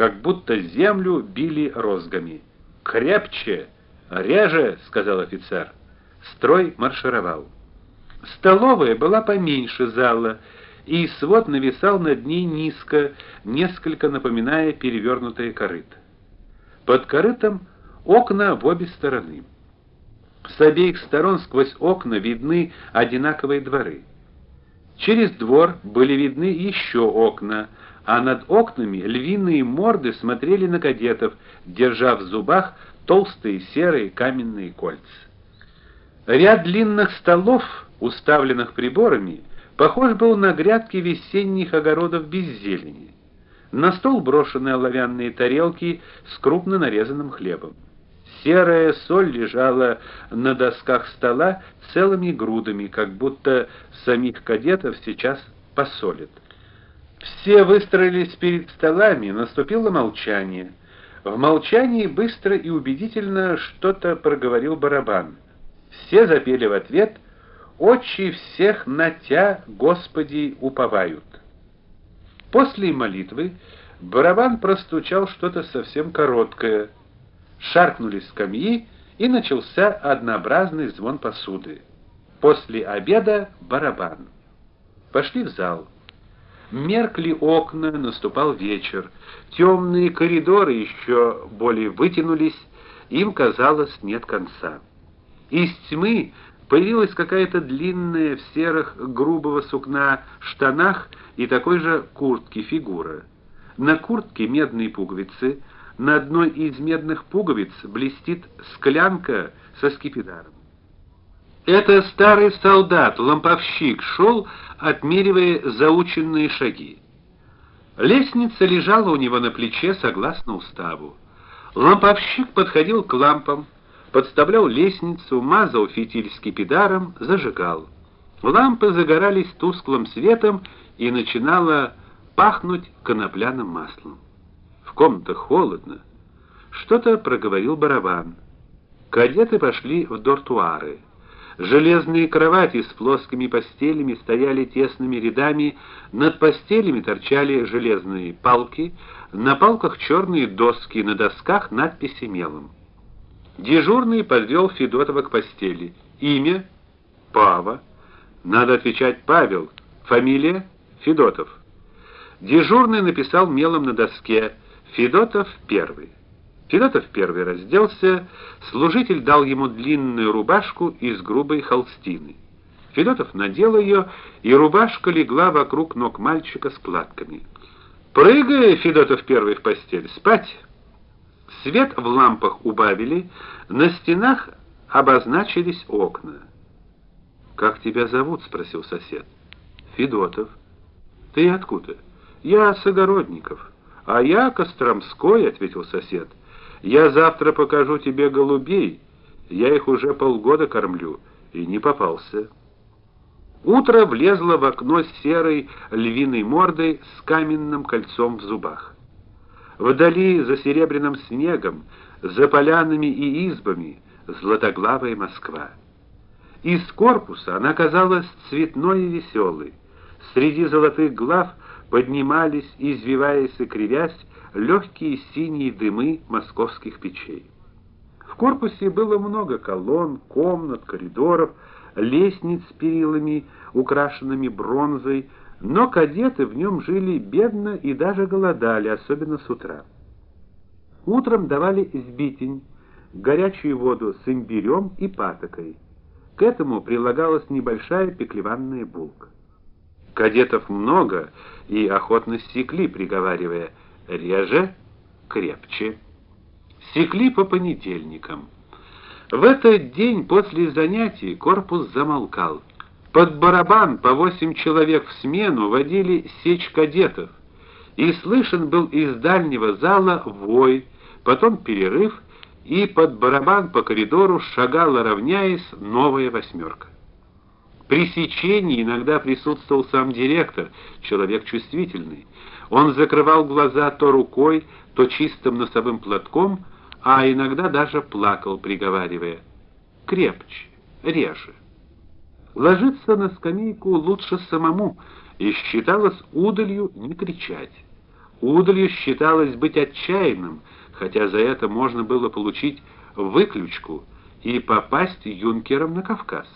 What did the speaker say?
как будто землю били розгами. "Крепче, реже", сказал офицер. Строй маршировал. Столовая была поменьше зала, и свод нависал над ней низко, несколько напоминая перевернутое корыто. Под корытом окна в обе стороны. С обеих сторон сквозь окна видны одинаковые дворы. Через двор были видны еще окна, а над окнами львиные морды смотрели на кадетов, держа в зубах толстые серые каменные кольца. Ряд длинных столов, уставленных приборами, похож был на грядки весенних огородов без зелени. На стол брошены оловянные тарелки с крупно нарезанным хлебом. Серая соль лежала на досках стола целыми грудами, как будто самих кадетов сейчас посолят. Все выстроились перед столами, наступило молчание. В молчании быстро и убедительно что-то проговорил барабан. Все запели в ответ: "Очи всех на тя, Господи, уповают". После молитвы барабан простучал что-то совсем короткое шаркнули скамьи, и начался однообразный звон посуды. После обеда барабан. Пошли в зал. Меркли окна, наступал вечер. Темные коридоры еще более вытянулись, им казалось, нет конца. Из тьмы появилась какая-то длинная в серых грубого сукна штанах и такой же куртке фигура. На куртке медные пуговицы, на одной из медных пуговиц блестит склянка со скипидаром. Это старый солдат, ламповщик, шел, отмеривая заученные шаги. Лестница лежала у него на плече согласно уставу. Ламповщик подходил к лампам, подставлял лестницу, мазал фитиль скипидаром, зажигал. Лампы загорались тусклым светом и начинало пахнуть конопляным маслом. В комнатах холодно. Что-то проговорил барабан. Кадеты пошли в дортуары. Железные кровати с плоскими постелями стояли тесными рядами, над постелями торчали железные палки, на палках черные доски, на досках надписи мелом. Дежурный подвел Федотова к постели. Имя Пава. Надо отвечать Павел. Фамилия Федотов. Дежурный написал мелом на доске Федотов первый. Федотов первый разделся, служитель дал ему длинную рубашку из грубой холстины. Федотов надел ее, и рубашка легла вокруг ног мальчика складками. Прыгай, Федотов первый в постель, спать. Свет в лампах убавили, на стенах обозначились окна. Как тебя зовут, спросил сосед. Федотов. Ты откуда? Я с огородников. А я Костромской, ответил сосед. Я завтра покажу тебе голубей. Я их уже полгода кормлю и не попался. Утро влезло в окно серой львиной мордой с каменным кольцом в зубах. Вдали за серебряным снегом, за полянами и избами златоглавая Москва. Из корпуса она казалась цветной и веселой. Среди золотых глав поднимались, извиваясь и кривясь, легкие синие дымы московских печей. В корпусе было много колонн, комнат, коридоров, лестниц с перилами, украшенными бронзой, но кадеты в нем жили бедно и даже голодали, особенно с утра. Утром давали сбитень, горячую воду с имбирем и патокой. К этому прилагалась небольшая пеклеванная булка. Кадетов много и охотно секли, приговаривая: "Реже, крепче". Секли по понедельникам. В этот день после занятий корпус замолкал. Под барабан по восемь человек в смену водили сечь кадетов. И слышен был из дальнего зала вой, потом перерыв, и под барабан по коридору шагала равняясь новая восьмерка. При сечении иногда присутствовал сам директор, человек чувствительный. Он закрывал глаза то рукой, то чистым носовым платком, а иногда даже плакал, приговаривая: "Крепче, реже". Ложиться на скамейку лучше самому, и считалось удалью не кричать. Удалью считалось быть отчаянным, хотя за это можно было получить выключку и попасть юнкером на Кавказ.